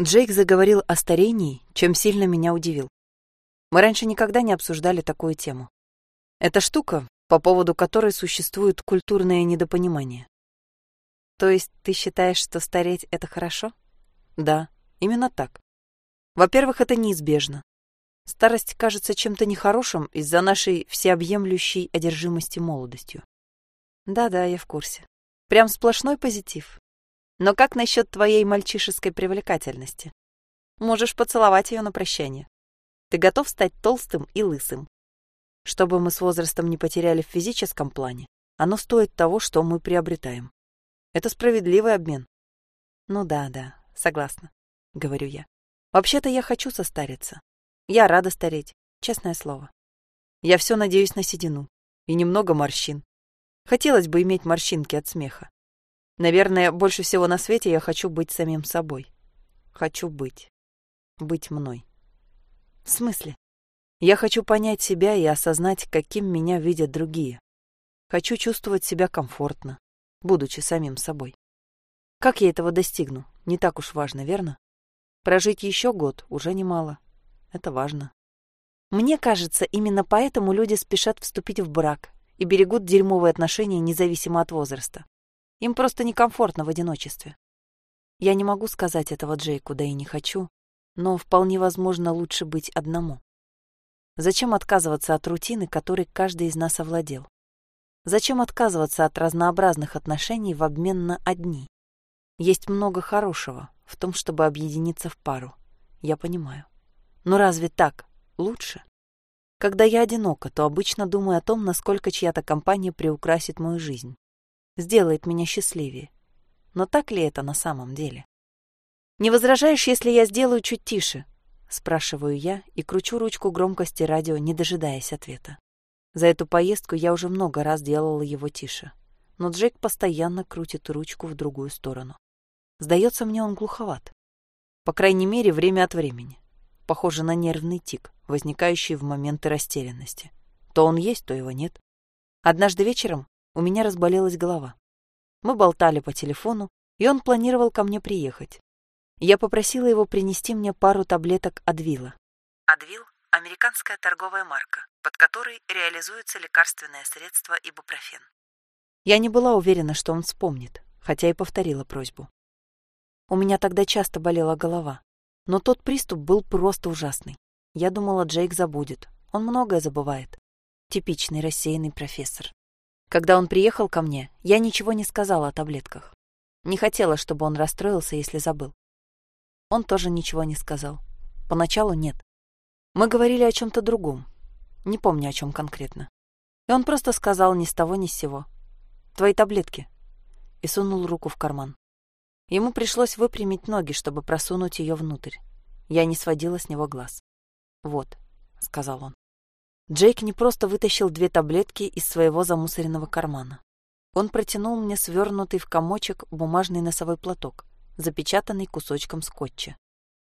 Джейк заговорил о старении, чем сильно меня удивил. Мы раньше никогда не обсуждали такую тему. Это штука, по поводу которой существует культурное недопонимание. То есть ты считаешь, что стареть — это хорошо? Да, именно так. Во-первых, это неизбежно. Старость кажется чем-то нехорошим из-за нашей всеобъемлющей одержимости молодостью. Да-да, я в курсе. Прям сплошной позитив. Но как насчет твоей мальчишеской привлекательности? Можешь поцеловать ее на прощание. Ты готов стать толстым и лысым. Чтобы мы с возрастом не потеряли в физическом плане, оно стоит того, что мы приобретаем. Это справедливый обмен. Ну да, да, согласна, говорю я. Вообще-то я хочу состариться. Я рада стареть, честное слово. Я все надеюсь на седину и немного морщин. Хотелось бы иметь морщинки от смеха. Наверное, больше всего на свете я хочу быть самим собой. Хочу быть. Быть мной. В смысле? Я хочу понять себя и осознать, каким меня видят другие. Хочу чувствовать себя комфортно, будучи самим собой. Как я этого достигну, не так уж важно, верно? Прожить еще год уже немало. Это важно. Мне кажется, именно поэтому люди спешат вступить в брак и берегут дерьмовые отношения независимо от возраста. Им просто некомфортно в одиночестве. Я не могу сказать этого Джейку, да и не хочу, но вполне возможно лучше быть одному. Зачем отказываться от рутины, которой каждый из нас овладел? Зачем отказываться от разнообразных отношений в обмен на одни? Есть много хорошего в том, чтобы объединиться в пару. Я понимаю. Но разве так лучше? Когда я одинока, то обычно думаю о том, насколько чья-то компания приукрасит мою жизнь сделает меня счастливее. Но так ли это на самом деле? «Не возражаешь, если я сделаю чуть тише?» Спрашиваю я и кручу ручку громкости радио, не дожидаясь ответа. За эту поездку я уже много раз делала его тише. Но Джек постоянно крутит ручку в другую сторону. Сдается мне, он глуховат. По крайней мере, время от времени. Похоже на нервный тик, возникающий в моменты растерянности. То он есть, то его нет. Однажды вечером у меня разболелась голова. Мы болтали по телефону, и он планировал ко мне приехать. Я попросила его принести мне пару таблеток Адвила. Адвил – американская торговая марка, под которой реализуется лекарственное средство ибупрофен. Я не была уверена, что он вспомнит, хотя и повторила просьбу. У меня тогда часто болела голова, но тот приступ был просто ужасный. Я думала, Джейк забудет. Он многое забывает. Типичный рассеянный профессор. Когда он приехал ко мне, я ничего не сказала о таблетках. Не хотела, чтобы он расстроился, если забыл. Он тоже ничего не сказал. Поначалу нет. Мы говорили о чем-то другом. Не помню, о чем конкретно. И он просто сказал ни с того ни с сего. «Твои таблетки». И сунул руку в карман. Ему пришлось выпрямить ноги, чтобы просунуть ее внутрь. Я не сводила с него глаз. «Вот», — сказал он. Джейк не просто вытащил две таблетки из своего замусоренного кармана. Он протянул мне свернутый в комочек бумажный носовой платок, запечатанный кусочком скотча.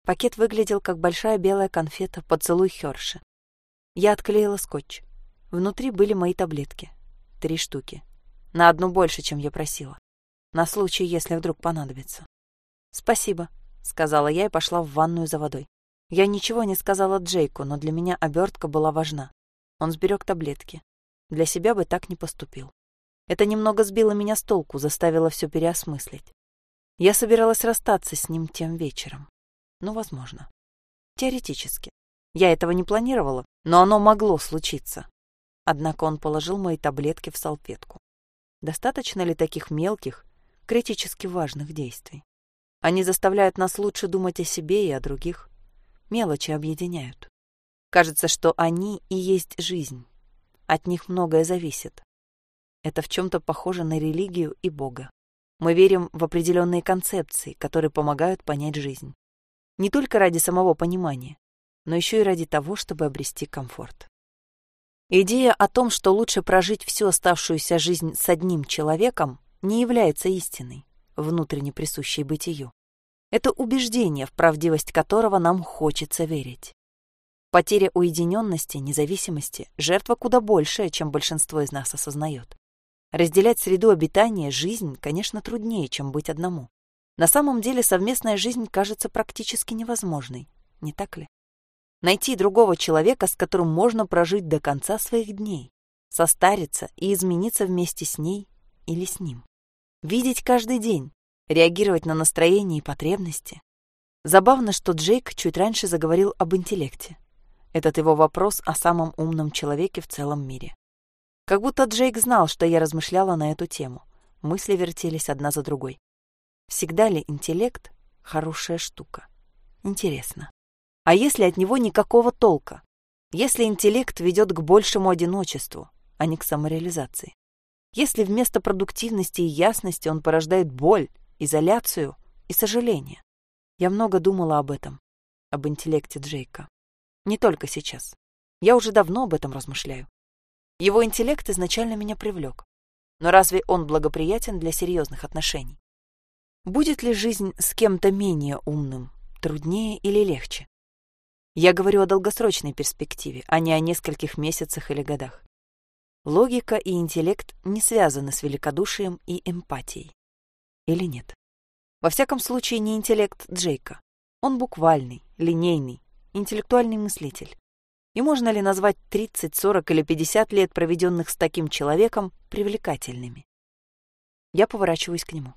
Пакет выглядел как большая белая конфета «Поцелуй Хёрши». Я отклеила скотч. Внутри были мои таблетки. Три штуки. На одну больше, чем я просила. На случай, если вдруг понадобится. «Спасибо», — сказала я и пошла в ванную за водой. Я ничего не сказала Джейку, но для меня обертка была важна. Он сберег таблетки. Для себя бы так не поступил. Это немного сбило меня с толку, заставило все переосмыслить. Я собиралась расстаться с ним тем вечером. Ну, возможно. Теоретически. Я этого не планировала, но оно могло случиться. Однако он положил мои таблетки в салфетку. Достаточно ли таких мелких, критически важных действий? Они заставляют нас лучше думать о себе и о других. Мелочи объединяют. Кажется, что они и есть жизнь. От них многое зависит. Это в чем-то похоже на религию и Бога. Мы верим в определенные концепции, которые помогают понять жизнь. Не только ради самого понимания, но еще и ради того, чтобы обрести комфорт. Идея о том, что лучше прожить всю оставшуюся жизнь с одним человеком, не является истиной, внутренне присущей бытию. Это убеждение, в правдивость которого нам хочется верить. Потеря уединенности, независимости – жертва куда большая, чем большинство из нас осознает. Разделять среду обитания, жизнь, конечно, труднее, чем быть одному. На самом деле совместная жизнь кажется практически невозможной, не так ли? Найти другого человека, с которым можно прожить до конца своих дней, состариться и измениться вместе с ней или с ним. Видеть каждый день, реагировать на настроение и потребности. Забавно, что Джейк чуть раньше заговорил об интеллекте. Этот его вопрос о самом умном человеке в целом мире. Как будто Джейк знал, что я размышляла на эту тему. Мысли вертелись одна за другой. Всегда ли интеллект — хорошая штука? Интересно. А если от него никакого толка? Если интеллект ведет к большему одиночеству, а не к самореализации? Если вместо продуктивности и ясности он порождает боль, изоляцию и сожаление? Я много думала об этом, об интеллекте Джейка. Не только сейчас. Я уже давно об этом размышляю. Его интеллект изначально меня привлек. Но разве он благоприятен для серьезных отношений? Будет ли жизнь с кем-то менее умным труднее или легче? Я говорю о долгосрочной перспективе, а не о нескольких месяцах или годах. Логика и интеллект не связаны с великодушием и эмпатией. Или нет? Во всяком случае, не интеллект Джейка. Он буквальный, линейный, интеллектуальный мыслитель. И можно ли назвать 30, 40 или 50 лет, проведенных с таким человеком, привлекательными? Я поворачиваюсь к нему.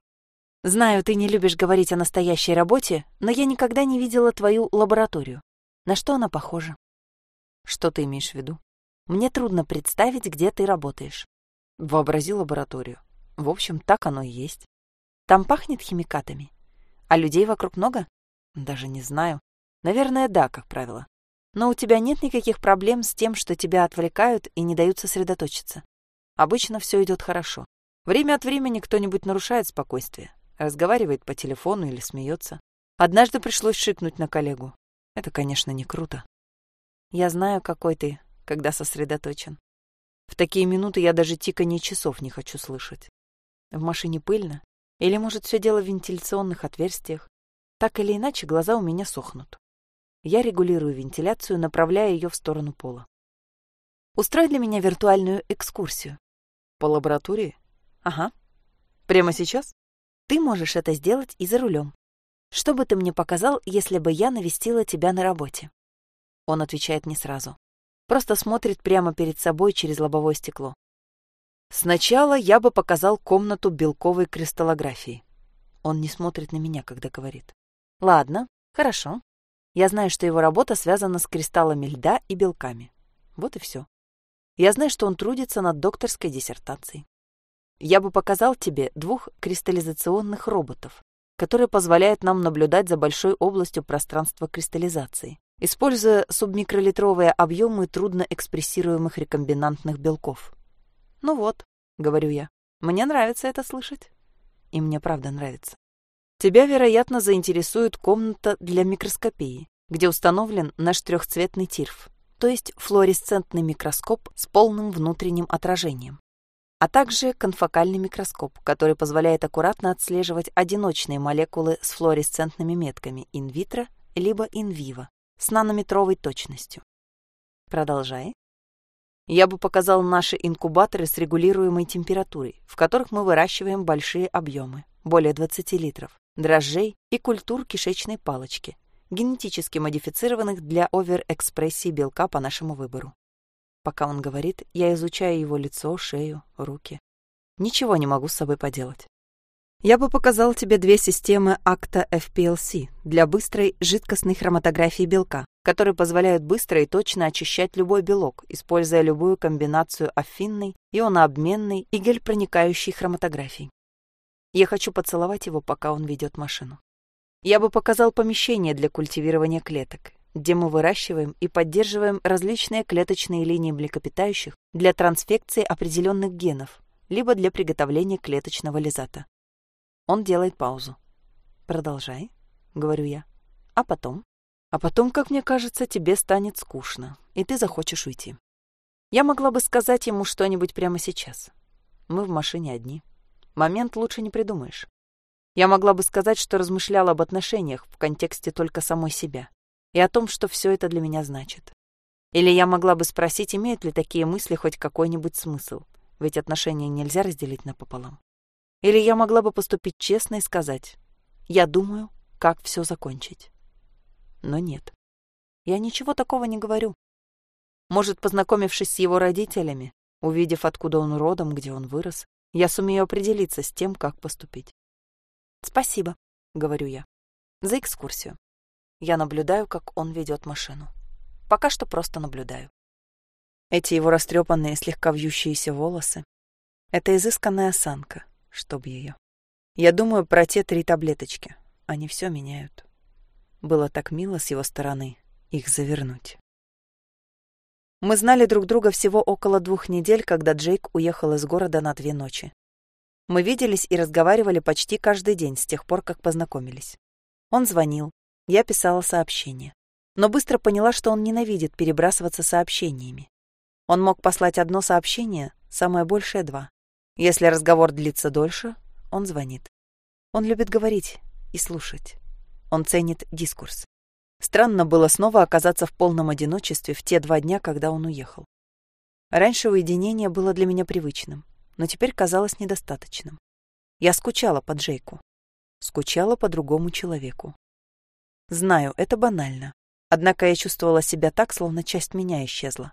Знаю, ты не любишь говорить о настоящей работе, но я никогда не видела твою лабораторию. На что она похожа? Что ты имеешь в виду? Мне трудно представить, где ты работаешь. Вообрази лабораторию. В общем, так оно и есть. Там пахнет химикатами. А людей вокруг много? Даже не знаю. Наверное, да, как правило. Но у тебя нет никаких проблем с тем, что тебя отвлекают и не дают сосредоточиться. Обычно все идет хорошо. Время от времени кто-нибудь нарушает спокойствие, разговаривает по телефону или смеется. Однажды пришлось шикнуть на коллегу. Это, конечно, не круто. Я знаю, какой ты, когда сосредоточен. В такие минуты я даже тиканье часов не хочу слышать. В машине пыльно. Или, может, все дело в вентиляционных отверстиях. Так или иначе, глаза у меня сохнут. Я регулирую вентиляцию, направляя ее в сторону пола. Устрой для меня виртуальную экскурсию. По лаборатории? Ага. Прямо сейчас? Ты можешь это сделать и за рулем. Что бы ты мне показал, если бы я навестила тебя на работе? Он отвечает не сразу. Просто смотрит прямо перед собой через лобовое стекло. Сначала я бы показал комнату белковой кристаллографии. Он не смотрит на меня, когда говорит. Ладно, хорошо. Я знаю, что его работа связана с кристаллами льда и белками. Вот и все. Я знаю, что он трудится над докторской диссертацией. Я бы показал тебе двух кристаллизационных роботов, которые позволяют нам наблюдать за большой областью пространства кристаллизации, используя субмикролитровые объемы трудноэкспрессируемых рекомбинантных белков. «Ну вот», — говорю я, — «мне нравится это слышать». И мне правда нравится. Тебя, вероятно, заинтересует комната для микроскопии, где установлен наш трехцветный тирф, то есть флуоресцентный микроскоп с полным внутренним отражением, а также конфокальный микроскоп, который позволяет аккуратно отслеживать одиночные молекулы с флуоресцентными метками инвитро либо инвиво с нанометровой точностью. Продолжай. Я бы показал наши инкубаторы с регулируемой температурой, в которых мы выращиваем большие объемы, более 20 литров, дрожжей и культур кишечной палочки, генетически модифицированных для оверэкспрессии белка по нашему выбору. Пока он говорит, я изучаю его лицо, шею, руки. Ничего не могу с собой поделать. Я бы показал тебе две системы акта FPLC для быстрой жидкостной хроматографии белка, которые позволяют быстро и точно очищать любой белок, используя любую комбинацию афинной, ионообменной и гель-проникающей хроматографий. Я хочу поцеловать его, пока он ведет машину. Я бы показал помещение для культивирования клеток, где мы выращиваем и поддерживаем различные клеточные линии млекопитающих для трансфекции определенных генов, либо для приготовления клеточного лизата. Он делает паузу. «Продолжай», — говорю я. «А потом?» «А потом, как мне кажется, тебе станет скучно, и ты захочешь уйти». Я могла бы сказать ему что-нибудь прямо сейчас. Мы в машине одни. Момент лучше не придумаешь. Я могла бы сказать, что размышляла об отношениях в контексте только самой себя и о том, что все это для меня значит. Или я могла бы спросить, имеют ли такие мысли хоть какой-нибудь смысл, ведь отношения нельзя разделить напополам. Или я могла бы поступить честно и сказать, Я думаю, как все закончить. Но нет. Я ничего такого не говорю. Может, познакомившись с его родителями, увидев, откуда он родом, где он вырос, я сумею определиться с тем, как поступить. «Спасибо», — говорю я, — «за экскурсию». Я наблюдаю, как он ведет машину. Пока что просто наблюдаю. Эти его растрепанные, слегка вьющиеся волосы. Это изысканная осанка, чтоб ее. Я думаю про те три таблеточки. Они все меняют. Было так мило с его стороны их завернуть. Мы знали друг друга всего около двух недель, когда Джейк уехал из города на две ночи. Мы виделись и разговаривали почти каждый день с тех пор, как познакомились. Он звонил, я писала сообщения. Но быстро поняла, что он ненавидит перебрасываться сообщениями. Он мог послать одно сообщение, самое большее два. Если разговор длится дольше, он звонит. Он любит говорить и слушать. Он ценит дискурс. Странно было снова оказаться в полном одиночестве в те два дня, когда он уехал. Раньше уединение было для меня привычным, но теперь казалось недостаточным. Я скучала по Джейку. Скучала по другому человеку. Знаю, это банально. Однако я чувствовала себя так, словно часть меня исчезла.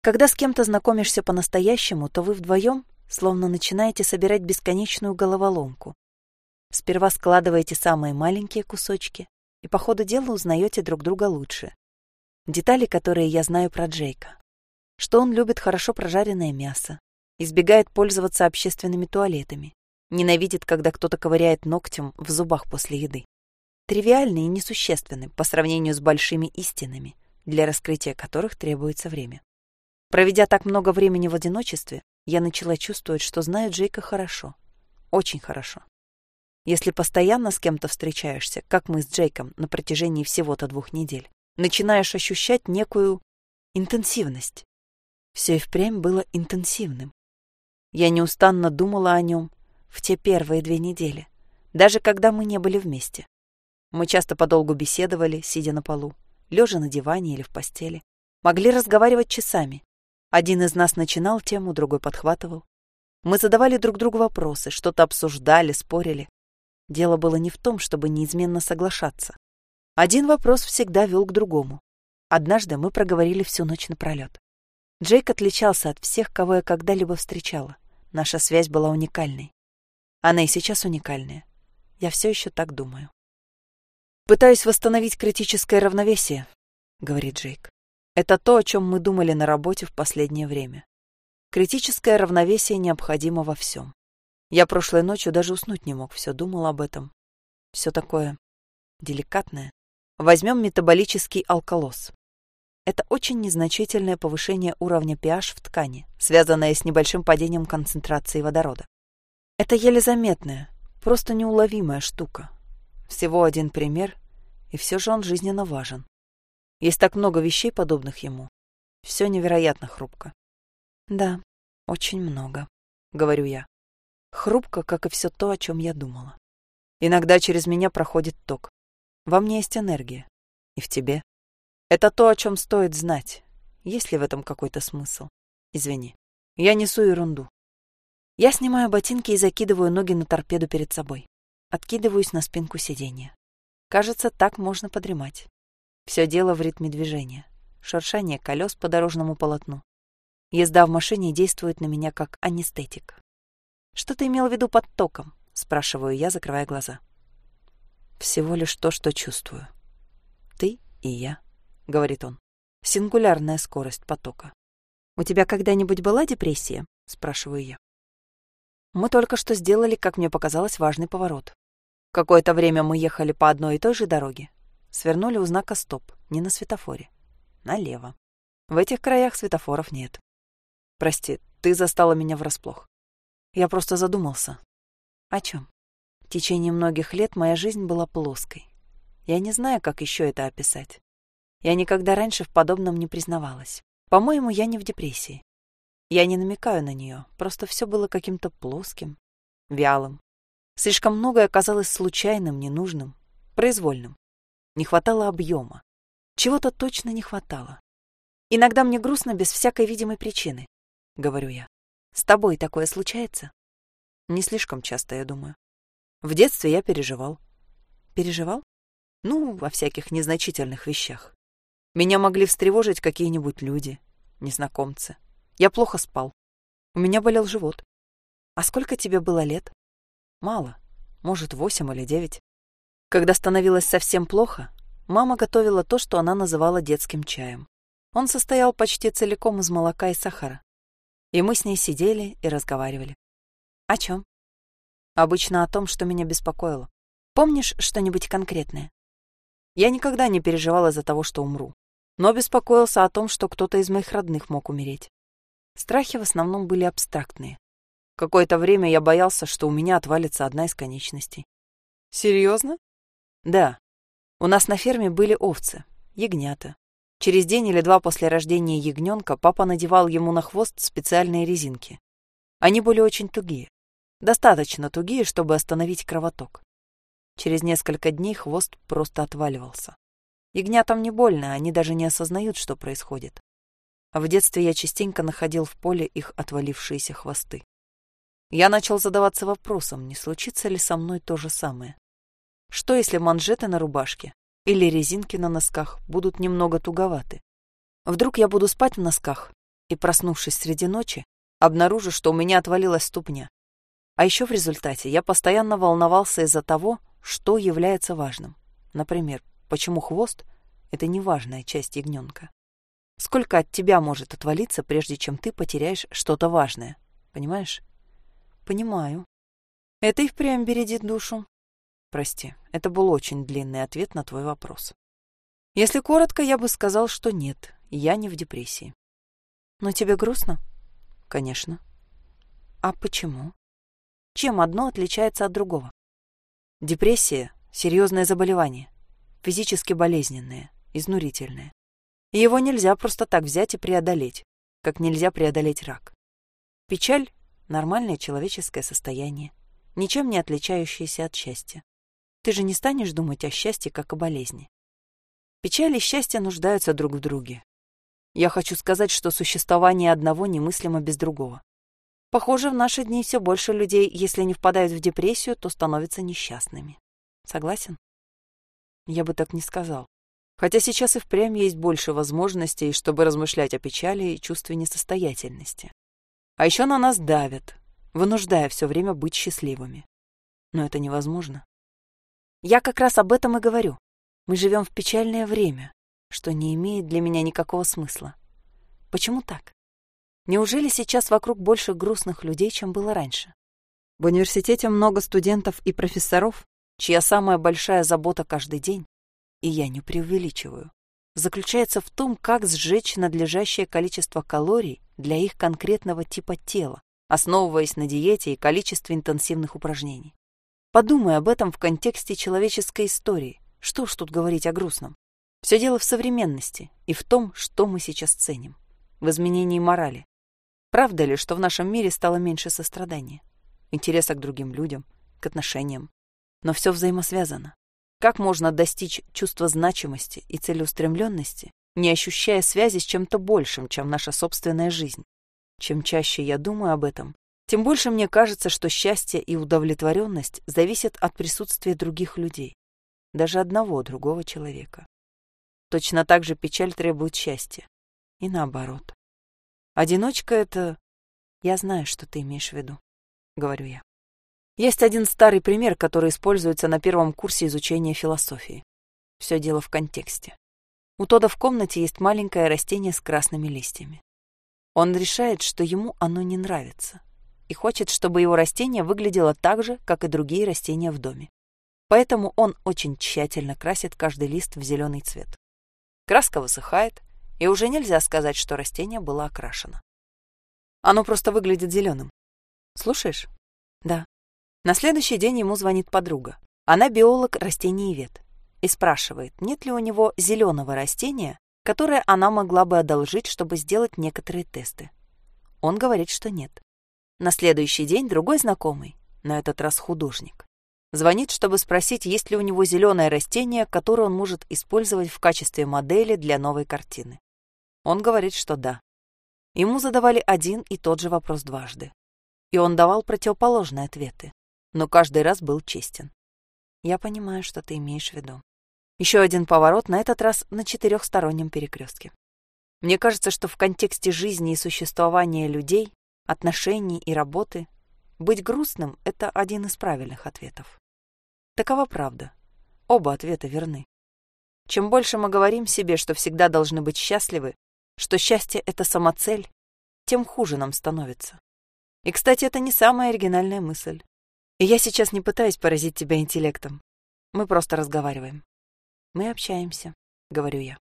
Когда с кем-то знакомишься по-настоящему, то вы вдвоем словно начинаете собирать бесконечную головоломку. Сперва складываете самые маленькие кусочки, и по ходу дела узнаете друг друга лучше. Детали, которые я знаю про Джейка. Что он любит хорошо прожаренное мясо, избегает пользоваться общественными туалетами, ненавидит, когда кто-то ковыряет ногтем в зубах после еды. Тривиальны и несущественны по сравнению с большими истинами, для раскрытия которых требуется время. Проведя так много времени в одиночестве, я начала чувствовать, что знаю Джейка хорошо. Очень хорошо. Если постоянно с кем-то встречаешься, как мы с Джейком на протяжении всего-то двух недель, начинаешь ощущать некую интенсивность. Все и впрямь было интенсивным. Я неустанно думала о нем в те первые две недели, даже когда мы не были вместе. Мы часто подолгу беседовали, сидя на полу, лежа на диване или в постели. Могли разговаривать часами. Один из нас начинал тему, другой подхватывал. Мы задавали друг другу вопросы, что-то обсуждали, спорили. Дело было не в том, чтобы неизменно соглашаться. Один вопрос всегда вел к другому. Однажды мы проговорили всю ночь напролет. Джейк отличался от всех, кого я когда-либо встречала. Наша связь была уникальной. Она и сейчас уникальная. Я все еще так думаю. «Пытаюсь восстановить критическое равновесие», — говорит Джейк. «Это то, о чем мы думали на работе в последнее время. Критическое равновесие необходимо во всем. Я прошлой ночью даже уснуть не мог, все думал об этом. Все такое деликатное. Возьмем метаболический алкалоз. Это очень незначительное повышение уровня pH в ткани, связанное с небольшим падением концентрации водорода. Это еле заметная, просто неуловимая штука. Всего один пример, и все же он жизненно важен. Есть так много вещей, подобных ему. Все невероятно хрупко. Да, очень много, говорю я. Хрупко, как и все то, о чем я думала. Иногда через меня проходит ток. Во мне есть энергия. И в тебе. Это то, о чем стоит знать. Есть ли в этом какой-то смысл? Извини. Я несу ерунду. Я снимаю ботинки и закидываю ноги на торпеду перед собой. Откидываюсь на спинку сиденья. Кажется, так можно подремать. Все дело в ритме движения. Шуршание колес по дорожному полотну. Езда в машине действует на меня как анестетик. Что ты имел в виду под током? Спрашиваю я, закрывая глаза. Всего лишь то, что чувствую. Ты и я, говорит он. Сингулярная скорость потока. У тебя когда-нибудь была депрессия? Спрашиваю я. Мы только что сделали, как мне показалось, важный поворот. Какое-то время мы ехали по одной и той же дороге. Свернули у знака «Стоп», не на светофоре. Налево. В этих краях светофоров нет. Прости, ты застала меня врасплох. Я просто задумался. О чем? В течение многих лет моя жизнь была плоской. Я не знаю, как еще это описать. Я никогда раньше в подобном не признавалась. По-моему, я не в депрессии. Я не намекаю на нее, просто все было каким-то плоским, вялым. Слишком многое оказалось случайным, ненужным, произвольным. Не хватало объема. Чего-то точно не хватало. Иногда мне грустно без всякой видимой причины, говорю я. С тобой такое случается? Не слишком часто, я думаю. В детстве я переживал. Переживал? Ну, во всяких незначительных вещах. Меня могли встревожить какие-нибудь люди, незнакомцы. Я плохо спал. У меня болел живот. А сколько тебе было лет? Мало. Может, восемь или девять. Когда становилось совсем плохо, мама готовила то, что она называла детским чаем. Он состоял почти целиком из молока и сахара. И мы с ней сидели и разговаривали. О чем? Обычно о том, что меня беспокоило. Помнишь что-нибудь конкретное? Я никогда не переживал из-за того, что умру, но беспокоился о том, что кто-то из моих родных мог умереть. Страхи в основном были абстрактные. Какое-то время я боялся, что у меня отвалится одна из конечностей. Серьезно? Да. У нас на ферме были овцы, ягнята. Через день или два после рождения ягненка папа надевал ему на хвост специальные резинки. Они были очень тугие. Достаточно тугие, чтобы остановить кровоток. Через несколько дней хвост просто отваливался. Ягнятам не больно, они даже не осознают, что происходит. А в детстве я частенько находил в поле их отвалившиеся хвосты. Я начал задаваться вопросом, не случится ли со мной то же самое. Что, если манжеты на рубашке или резинки на носках будут немного туговаты? Вдруг я буду спать в носках и, проснувшись среди ночи, обнаружу, что у меня отвалилась ступня. А еще в результате я постоянно волновался из-за того, что является важным. Например, почему хвост — это неважная часть ягненка. Сколько от тебя может отвалиться, прежде чем ты потеряешь что-то важное? Понимаешь? Понимаю. Это и впрямь бередит душу. Прости, это был очень длинный ответ на твой вопрос. Если коротко, я бы сказал, что нет, я не в депрессии. Но тебе грустно? Конечно. А почему? Чем одно отличается от другого? Депрессия — серьезное заболевание, физически болезненное, изнурительное. И его нельзя просто так взять и преодолеть, как нельзя преодолеть рак. Печаль — нормальное человеческое состояние, ничем не отличающееся от счастья. Ты же не станешь думать о счастье, как о болезни. Печаль и счастье нуждаются друг в друге. Я хочу сказать, что существование одного немыслимо без другого. Похоже, в наши дни все больше людей, если не впадают в депрессию, то становятся несчастными. Согласен? Я бы так не сказал. Хотя сейчас и впрямь есть больше возможностей, чтобы размышлять о печали и чувстве несостоятельности. А еще на нас давят, вынуждая все время быть счастливыми. Но это невозможно. Я как раз об этом и говорю. Мы живем в печальное время, что не имеет для меня никакого смысла. Почему так? Неужели сейчас вокруг больше грустных людей, чем было раньше? В университете много студентов и профессоров, чья самая большая забота каждый день, и я не преувеличиваю, заключается в том, как сжечь надлежащее количество калорий для их конкретного типа тела, основываясь на диете и количестве интенсивных упражнений. Подумай об этом в контексте человеческой истории. Что ж тут говорить о грустном? Все дело в современности и в том, что мы сейчас ценим. В изменении морали, Правда ли, что в нашем мире стало меньше сострадания, интереса к другим людям, к отношениям? Но все взаимосвязано. Как можно достичь чувства значимости и целеустремленности, не ощущая связи с чем-то большим, чем наша собственная жизнь? Чем чаще я думаю об этом, тем больше мне кажется, что счастье и удовлетворенность зависят от присутствия других людей, даже одного другого человека. Точно так же печаль требует счастья. И наоборот. Одиночка — это... Я знаю, что ты имеешь в виду, — говорю я. Есть один старый пример, который используется на первом курсе изучения философии. Все дело в контексте. У Тода в комнате есть маленькое растение с красными листьями. Он решает, что ему оно не нравится, и хочет, чтобы его растение выглядело так же, как и другие растения в доме. Поэтому он очень тщательно красит каждый лист в зеленый цвет. Краска высыхает, и уже нельзя сказать, что растение было окрашено. Оно просто выглядит зеленым. Слушаешь? Да. На следующий день ему звонит подруга. Она биолог растениевед и спрашивает, нет ли у него зеленого растения, которое она могла бы одолжить, чтобы сделать некоторые тесты. Он говорит, что нет. На следующий день другой знакомый, на этот раз художник, Звонит, чтобы спросить, есть ли у него зеленое растение, которое он может использовать в качестве модели для новой картины. Он говорит, что да. Ему задавали один и тот же вопрос дважды. И он давал противоположные ответы, но каждый раз был честен. Я понимаю, что ты имеешь в виду. Еще один поворот, на этот раз на четырехстороннем перекрестке. Мне кажется, что в контексте жизни и существования людей, отношений и работы быть грустным — это один из правильных ответов. Такова правда. Оба ответа верны. Чем больше мы говорим себе, что всегда должны быть счастливы, что счастье — это самоцель, тем хуже нам становится. И, кстати, это не самая оригинальная мысль. И я сейчас не пытаюсь поразить тебя интеллектом. Мы просто разговариваем. Мы общаемся, говорю я.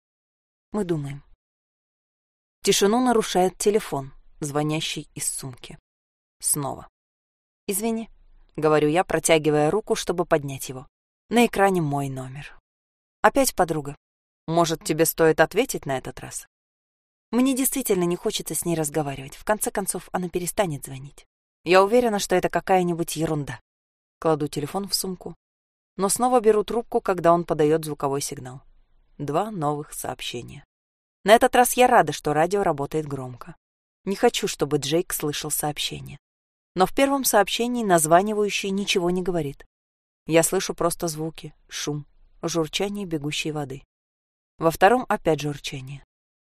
Мы думаем. Тишину нарушает телефон, звонящий из сумки. Снова. «Извини», — говорю я, протягивая руку, чтобы поднять его. На экране мой номер. Опять подруга. Может, тебе стоит ответить на этот раз? Мне действительно не хочется с ней разговаривать. В конце концов, она перестанет звонить. Я уверена, что это какая-нибудь ерунда. Кладу телефон в сумку. Но снова беру трубку, когда он подает звуковой сигнал. Два новых сообщения. На этот раз я рада, что радио работает громко. Не хочу, чтобы Джейк слышал сообщение. Но в первом сообщении названивающий ничего не говорит. Я слышу просто звуки, шум, журчание бегущей воды. Во втором опять журчание.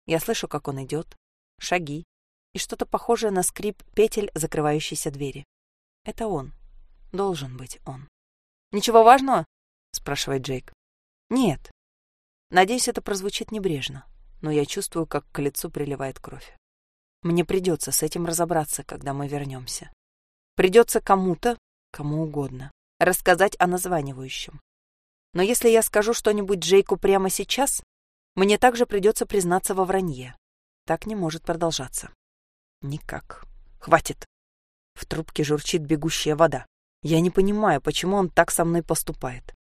Я слышу, как он идет, шаги и что-то похожее на скрип петель закрывающейся двери. Это он. Должен быть он. «Ничего важного?» — спрашивает Джейк. «Нет». Надеюсь, это прозвучит небрежно, но я чувствую, как к лицу приливает кровь. Мне придется с этим разобраться, когда мы вернемся. Придется кому-то, кому угодно, рассказать о названивающем. Но если я скажу что-нибудь Джейку прямо сейчас, мне также придется признаться во вранье. Так не может продолжаться. Никак. Хватит. В трубке журчит бегущая вода. Я не понимаю, почему он так со мной поступает.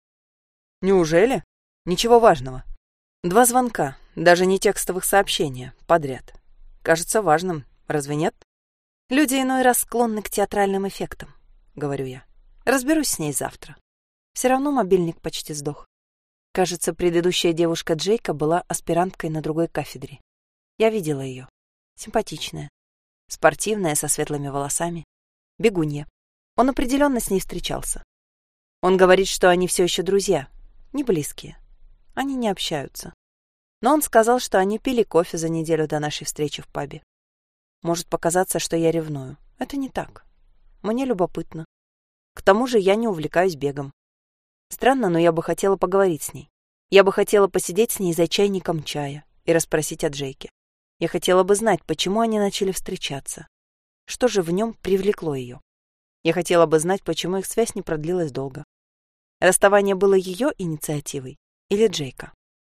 Неужели? Ничего важного. Два звонка, даже не текстовых сообщения, подряд. Кажется важным, разве нет? Люди иной раз склонны к театральным эффектам, говорю я. Разберусь с ней завтра. Все равно мобильник почти сдох. Кажется, предыдущая девушка Джейка была аспиранткой на другой кафедре. Я видела ее. Симпатичная. Спортивная, со светлыми волосами. Бегунья. Он определенно с ней встречался. Он говорит, что они все еще друзья. Не близкие. Они не общаются. Но он сказал, что они пили кофе за неделю до нашей встречи в пабе. Может показаться, что я ревную. Это не так. Мне любопытно. К тому же я не увлекаюсь бегом. Странно, но я бы хотела поговорить с ней. Я бы хотела посидеть с ней за чайником чая и расспросить о Джейке. Я хотела бы знать, почему они начали встречаться. Что же в нем привлекло ее? Я хотела бы знать, почему их связь не продлилась долго. Расставание было ее инициативой или Джейка?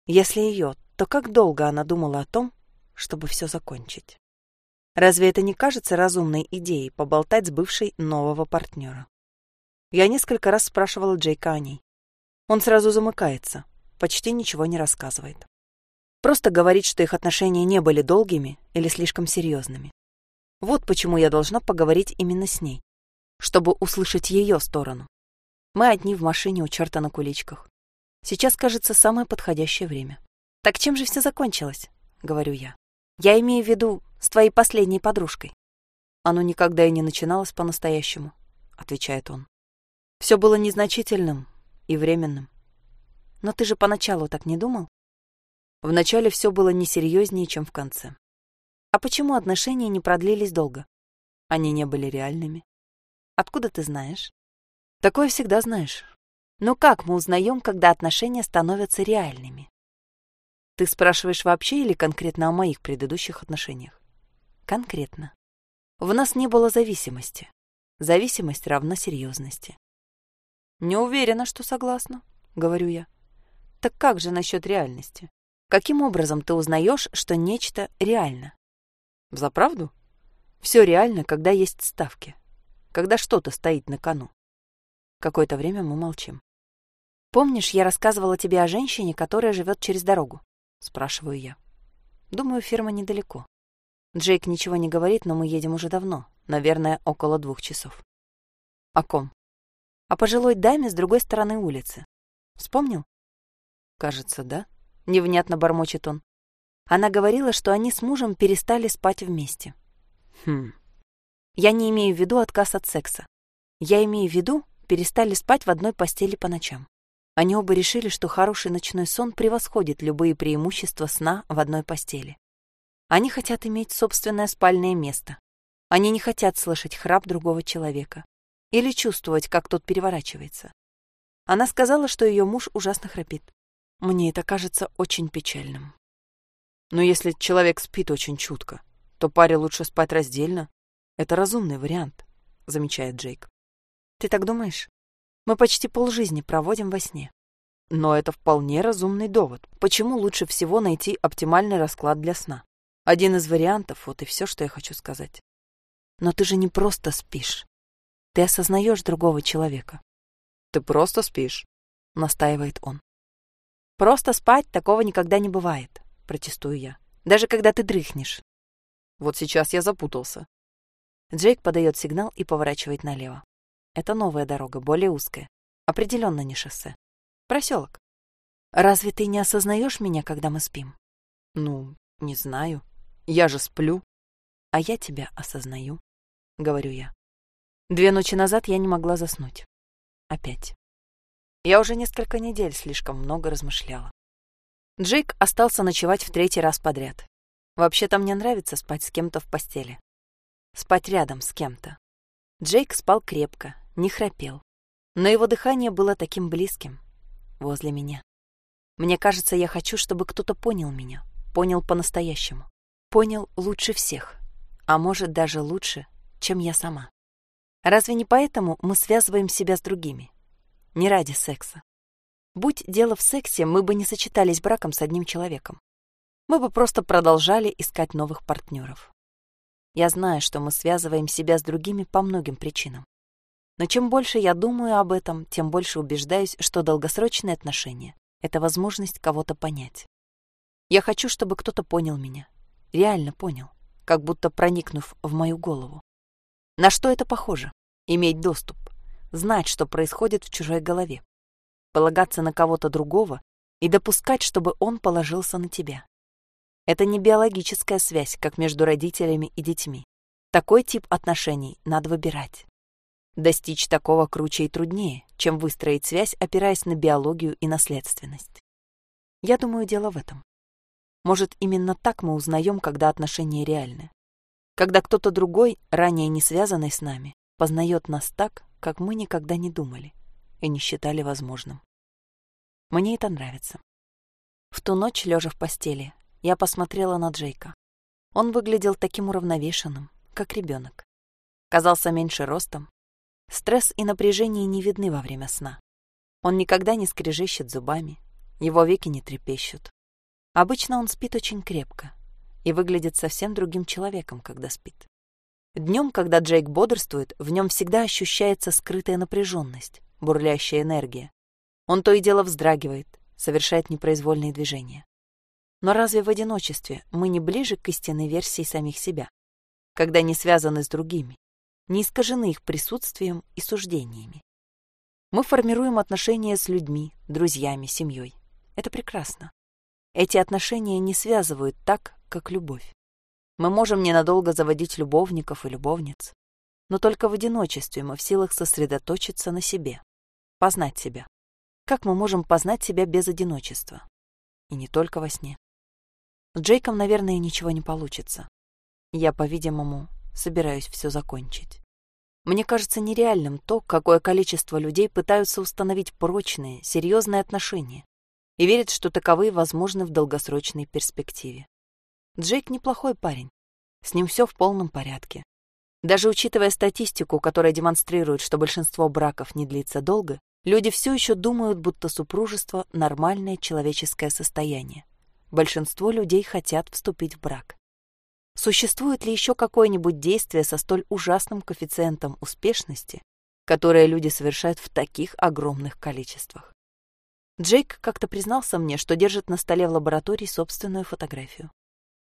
Если ее, то как долго она думала о том, чтобы все закончить? Разве это не кажется разумной идеей поболтать с бывшей нового партнера? Я несколько раз спрашивала Джейка о ней. Он сразу замыкается, почти ничего не рассказывает. Просто говорит, что их отношения не были долгими или слишком серьезными. Вот почему я должна поговорить именно с ней, чтобы услышать ее сторону. Мы одни в машине у черта на куличках. Сейчас, кажется, самое подходящее время. «Так чем же все закончилось?» — говорю я. «Я имею в виду с твоей последней подружкой». «Оно никогда и не начиналось по-настоящему», — отвечает он. Все было незначительным и временным. Но ты же поначалу так не думал? Вначале все было несерьезнее, чем в конце. А почему отношения не продлились долго? Они не были реальными. Откуда ты знаешь? Такое всегда знаешь. Но как мы узнаем, когда отношения становятся реальными? Ты спрашиваешь вообще или конкретно о моих предыдущих отношениях? Конкретно. В нас не было зависимости. Зависимость равна серьезности. Не уверена, что согласна, говорю я. Так как же насчет реальности? Каким образом ты узнаешь, что нечто реально? За правду? Все реально, когда есть ставки, когда что-то стоит на кону. Какое-то время мы молчим. Помнишь, я рассказывала тебе о женщине, которая живет через дорогу? Спрашиваю я. Думаю, фирма недалеко. Джейк ничего не говорит, но мы едем уже давно, наверное, около двух часов. О ком? о пожилой даме с другой стороны улицы. Вспомнил? Кажется, да. Невнятно бормочет он. Она говорила, что они с мужем перестали спать вместе. Хм. Я не имею в виду отказ от секса. Я имею в виду перестали спать в одной постели по ночам. Они оба решили, что хороший ночной сон превосходит любые преимущества сна в одной постели. Они хотят иметь собственное спальное место. Они не хотят слышать храп другого человека или чувствовать, как тот переворачивается. Она сказала, что ее муж ужасно храпит. Мне это кажется очень печальным. Но если человек спит очень чутко, то паре лучше спать раздельно. Это разумный вариант, замечает Джейк. Ты так думаешь? Мы почти полжизни проводим во сне. Но это вполне разумный довод. Почему лучше всего найти оптимальный расклад для сна? Один из вариантов, вот и все, что я хочу сказать. Но ты же не просто спишь. Ты осознаешь другого человека. Ты просто спишь, настаивает он. Просто спать такого никогда не бывает, протестую я. Даже когда ты дрыхнешь. Вот сейчас я запутался. Джейк подает сигнал и поворачивает налево. Это новая дорога, более узкая. Определенно не шоссе. Проселок. Разве ты не осознаешь меня, когда мы спим? Ну, не знаю. Я же сплю. А я тебя осознаю, говорю я. Две ночи назад я не могла заснуть. Опять. Я уже несколько недель слишком много размышляла. Джейк остался ночевать в третий раз подряд. Вообще-то мне нравится спать с кем-то в постели. Спать рядом с кем-то. Джейк спал крепко, не храпел. Но его дыхание было таким близким, возле меня. Мне кажется, я хочу, чтобы кто-то понял меня, понял по-настоящему, понял лучше всех, а может даже лучше, чем я сама. Разве не поэтому мы связываем себя с другими? Не ради секса. Будь дело в сексе, мы бы не сочетались браком с одним человеком. Мы бы просто продолжали искать новых партнеров. Я знаю, что мы связываем себя с другими по многим причинам. Но чем больше я думаю об этом, тем больше убеждаюсь, что долгосрочные отношения — это возможность кого-то понять. Я хочу, чтобы кто-то понял меня. Реально понял, как будто проникнув в мою голову. На что это похоже? Иметь доступ, знать, что происходит в чужой голове, полагаться на кого-то другого и допускать, чтобы он положился на тебя. Это не биологическая связь, как между родителями и детьми. Такой тип отношений надо выбирать. Достичь такого круче и труднее, чем выстроить связь, опираясь на биологию и наследственность. Я думаю, дело в этом. Может, именно так мы узнаем, когда отношения реальны. Когда кто-то другой, ранее не связанный с нами, познает нас так, как мы никогда не думали и не считали возможным. Мне это нравится. В ту ночь, лежа в постели, я посмотрела на Джейка. Он выглядел таким уравновешенным, как ребенок. Казался меньше ростом, Стресс и напряжение не видны во время сна. Он никогда не скрежещет зубами, его веки не трепещут. Обычно он спит очень крепко и выглядит совсем другим человеком, когда спит. Днем, когда Джейк бодрствует, в нем всегда ощущается скрытая напряженность, бурлящая энергия. Он то и дело вздрагивает, совершает непроизвольные движения. Но разве в одиночестве мы не ближе к истинной версии самих себя, когда не связаны с другими, не искажены их присутствием и суждениями. Мы формируем отношения с людьми, друзьями, семьей. Это прекрасно. Эти отношения не связывают так, как любовь. Мы можем ненадолго заводить любовников и любовниц, но только в одиночестве мы в силах сосредоточиться на себе, познать себя. Как мы можем познать себя без одиночества? И не только во сне. С Джейком, наверное, ничего не получится. Я, по-видимому, собираюсь все закончить. Мне кажется нереальным то, какое количество людей пытаются установить прочные, серьезные отношения и верят, что таковые возможны в долгосрочной перспективе. Джейк неплохой парень. С ним все в полном порядке. Даже учитывая статистику, которая демонстрирует, что большинство браков не длится долго, люди все еще думают, будто супружество — нормальное человеческое состояние. Большинство людей хотят вступить в брак. Существует ли еще какое-нибудь действие со столь ужасным коэффициентом успешности, которое люди совершают в таких огромных количествах? Джейк как-то признался мне, что держит на столе в лаборатории собственную фотографию.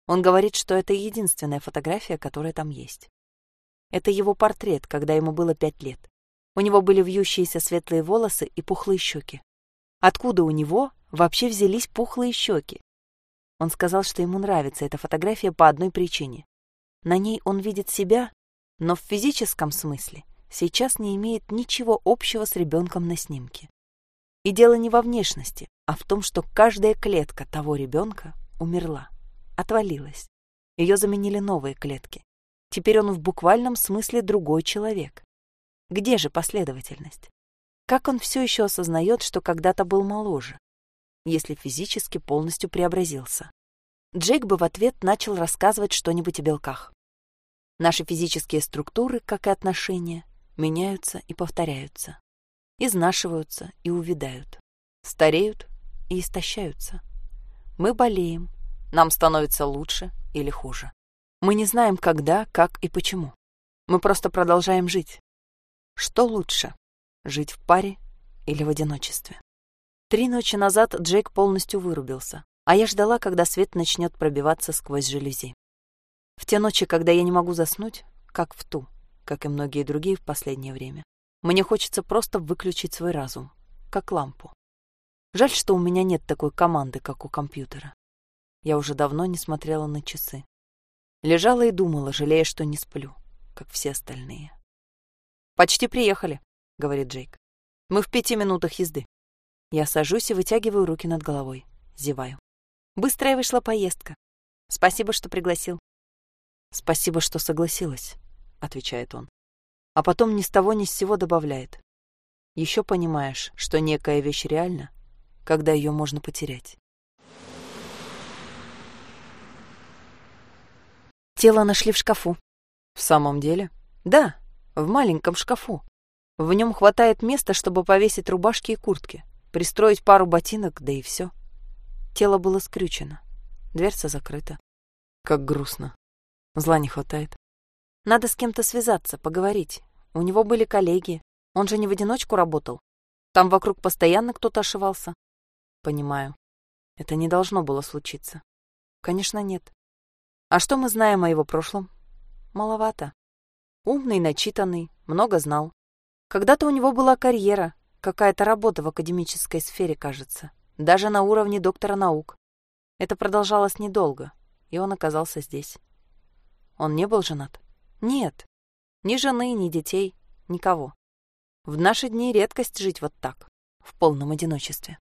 Он говорит, что это единственная фотография, которая там есть. Это его портрет, когда ему было пять лет. У него были вьющиеся светлые волосы и пухлые щеки. Откуда у него вообще взялись пухлые щеки? Он сказал, что ему нравится эта фотография по одной причине. На ней он видит себя, но в физическом смысле сейчас не имеет ничего общего с ребенком на снимке. И дело не во внешности, а в том, что каждая клетка того ребенка умерла, отвалилась. Ее заменили новые клетки. Теперь он в буквальном смысле другой человек. Где же последовательность? Как он все еще осознает, что когда-то был моложе, если физически полностью преобразился? Джейк бы в ответ начал рассказывать что-нибудь о белках. Наши физические структуры, как и отношения, меняются и повторяются, изнашиваются и увядают, стареют и истощаются. Мы болеем, нам становится лучше или хуже. Мы не знаем, когда, как и почему. Мы просто продолжаем жить. Что лучше, жить в паре или в одиночестве? Три ночи назад Джейк полностью вырубился, а я ждала, когда свет начнет пробиваться сквозь жалюзи. В те ночи, когда я не могу заснуть, как в ту, как и многие другие в последнее время, мне хочется просто выключить свой разум, как лампу. Жаль, что у меня нет такой команды, как у компьютера. Я уже давно не смотрела на часы. Лежала и думала, жалея, что не сплю, как все остальные. «Почти приехали», — говорит Джейк. «Мы в пяти минутах езды». Я сажусь и вытягиваю руки над головой. Зеваю. Быстрая вышла поездка. Спасибо, что пригласил. Спасибо, что согласилась, отвечает он. А потом ни с того ни с сего добавляет. Еще понимаешь, что некая вещь реальна, когда ее можно потерять. Тело нашли в шкафу. В самом деле? Да, в маленьком шкафу. В нем хватает места, чтобы повесить рубашки и куртки, пристроить пару ботинок, да и все. Тело было скрючено. Дверца закрыта. Как грустно. Зла не хватает. Надо с кем-то связаться, поговорить. У него были коллеги. Он же не в одиночку работал. Там вокруг постоянно кто-то ошивался. Понимаю. Это не должно было случиться. Конечно, нет. А что мы знаем о его прошлом? Маловато. Умный, начитанный, много знал. Когда-то у него была карьера, какая-то работа в академической сфере, кажется. Даже на уровне доктора наук. Это продолжалось недолго, и он оказался здесь. Он не был женат? Нет. Ни жены, ни детей, никого. В наши дни редкость жить вот так, в полном одиночестве.